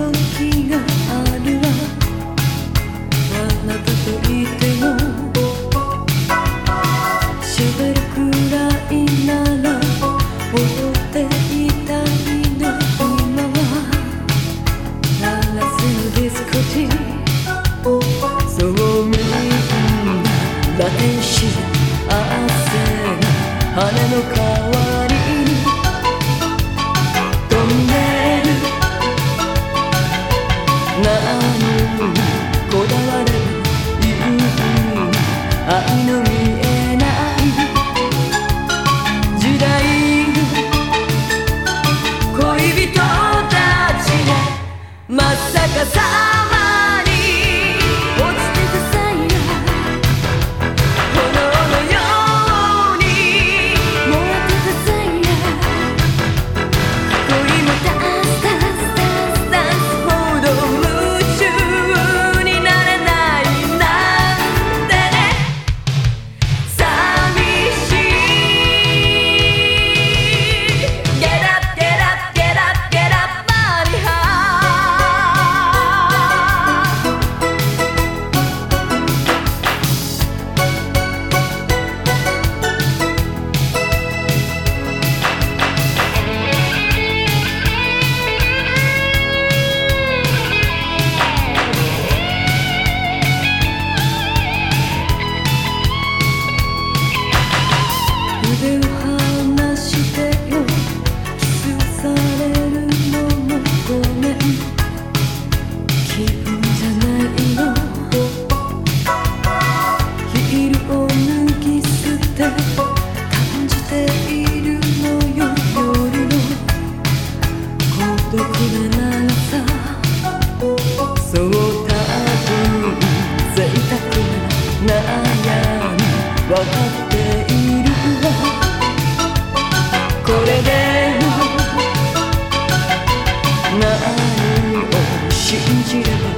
cantina まさかさ悩みわかっているこれで何を信じれば